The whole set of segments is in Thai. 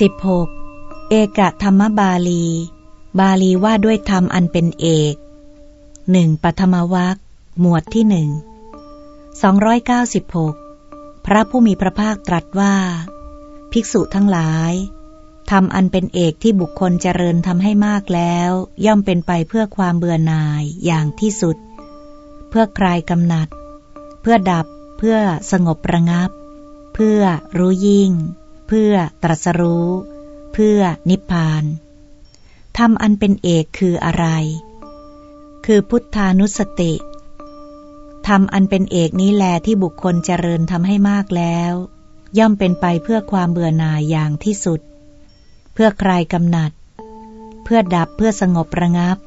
16. เอกธรรมบาลี บาลีว่าด้วยธรรมอันเป็นเอกหนึ่งปฐมวัคหมวดที่หนึ่งสองร้อยเก้าสิบหกพระผู้มีพระภาคตรัสว่า ภิกษุทั้งหลายทำอันเป็นเอกที่บุคคลเจริญทำให้มากแล้ว ย่อมเป็นไปเพื่อความเบื่อหน่ายอย่างที่สุด เพื่อคลายกำหนัด เพื่อดับ เพื่อสงบระงับ เพื่อรู้ยิ่ง เพื่อตรัสรู้ เพื่อนิพพานทำอันเป็นเอกคืออะไร คือพุทธานุสติทำอันเป็นเอกนี้แลที่บุคคลเจริญทำให้มากแล้ว ย่อมเป็นไปเพื่อความเบื่อหน่ายอย่างที่สุด เพื่อคลายกำหนัด เพื่อดับเพื่อสงบระงับ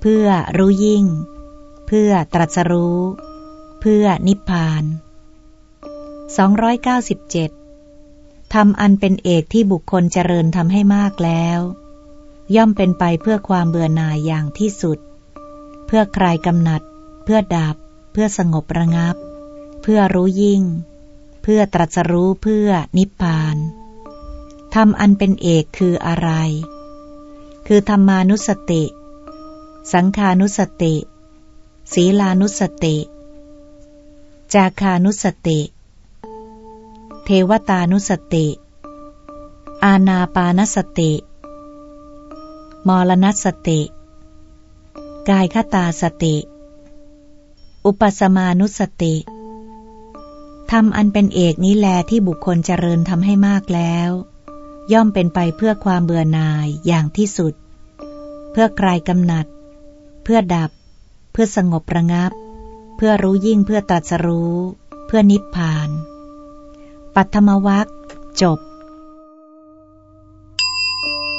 เพื่อรู้ยิ่ง เพื่อตรัสรู้ เพื่อนิพพาน 297 ทำอันเป็นเอกที่บุคคลเจริญทำให้มากแล้ว ย่อมเป็นไปเพื่อความเบื่อหน่ายอย่างที่สุด เพื่อคลายกำหนัด เพื่อดับ เพื่อสงบระงับ เพื่อรู้ยิ่ง เพื่อตรัสรู้เพื่อนิพพานทำอันเป็นเอกคืออะไร คือธรรมานุสติ สังขานุสติ ศีลานุสติ จาคานุสติ เทวตานุสติ อาณาปานสติ มรณสติ กายคตาสติ อุปสมานุสติทำอันเป็นเอกนี้แลที่บุคคลเจริญทำให้มากแล้ว ย่อมเป็นไปเพื่อความเบื่อหน่ายอย่างที่สุด เพื่อคลายกำหนัด เพื่อดับ เพื่อสงบระงับ เพื่อรู้ยิ่งเพื่อตรัสรู้ เพื่อนิพพาน ปัตมวัคจบ